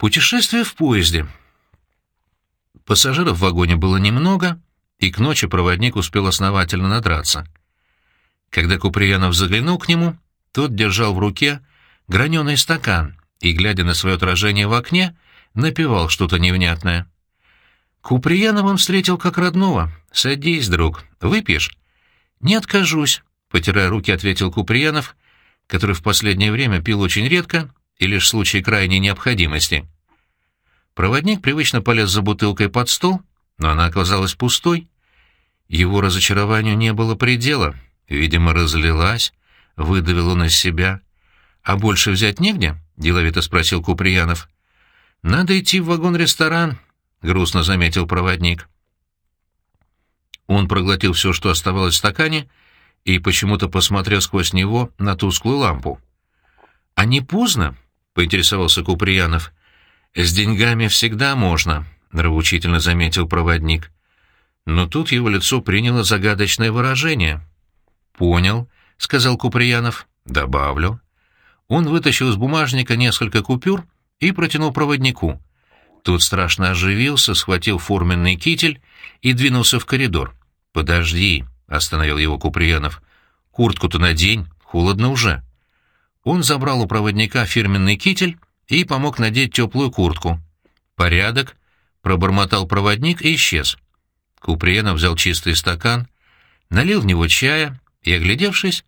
Путешествие в поезде. Пассажиров в вагоне было немного, и к ночи проводник успел основательно надраться. Когда Куприянов заглянул к нему, тот держал в руке граненый стакан и, глядя на свое отражение в окне, напевал что-то невнятное. Куприянов он встретил как родного. «Садись, друг, выпьешь?» «Не откажусь», — потирая руки, ответил Куприянов, который в последнее время пил очень редко и лишь в случае крайней необходимости. Проводник привычно полез за бутылкой под стол, но она оказалась пустой. Его разочарованию не было предела. Видимо, разлилась, выдавил он из себя. «А больше взять негде?» — деловито спросил Куприянов. «Надо идти в вагон-ресторан», — грустно заметил проводник. Он проглотил все, что оставалось в стакане, и почему-то посмотрел сквозь него на тусклую лампу. «А не поздно?» — поинтересовался Куприянов. «С деньгами всегда можно», — нравоучительно заметил проводник. Но тут его лицо приняло загадочное выражение. «Понял», — сказал Куприянов. «Добавлю». Он вытащил из бумажника несколько купюр и протянул проводнику. Тот страшно оживился, схватил форменный китель и двинулся в коридор. «Подожди», — остановил его Куприянов. «Куртку-то надень, холодно уже». Он забрал у проводника фирменный китель и помог надеть теплую куртку. «Порядок», — пробормотал проводник и исчез. Куприянов взял чистый стакан, налил в него чая и, оглядевшись,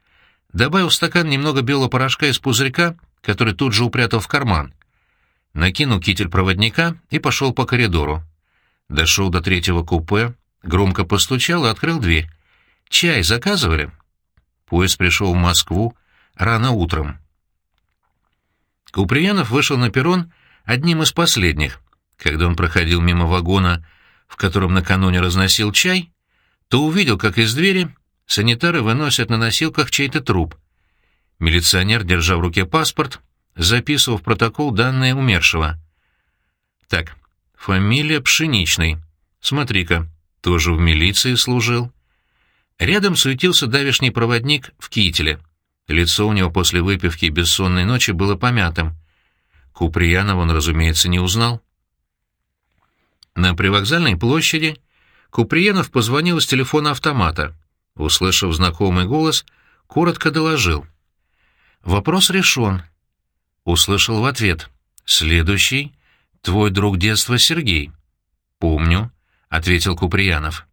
добавил в стакан немного белого порошка из пузырька, который тут же упрятал в карман. Накинул китель проводника и пошел по коридору. Дошел до третьего купе, громко постучал и открыл дверь. «Чай заказывали?» Поезд пришел в Москву рано утром. Куприянов вышел на перрон одним из последних. Когда он проходил мимо вагона, в котором накануне разносил чай, то увидел, как из двери санитары выносят на носилках чей-то труп. Милиционер, держа в руке паспорт, записывал в протокол данные умершего. Так, фамилия Пшеничный. Смотри-ка, тоже в милиции служил. Рядом суетился давишний проводник в кителе. Лицо у него после выпивки и бессонной ночи было помятым. Куприянова он, разумеется, не узнал. На привокзальной площади Куприянов позвонил с телефона автомата. Услышав знакомый голос, коротко доложил. «Вопрос решен». Услышал в ответ. «Следующий — твой друг детства Сергей». «Помню», — ответил Куприянов.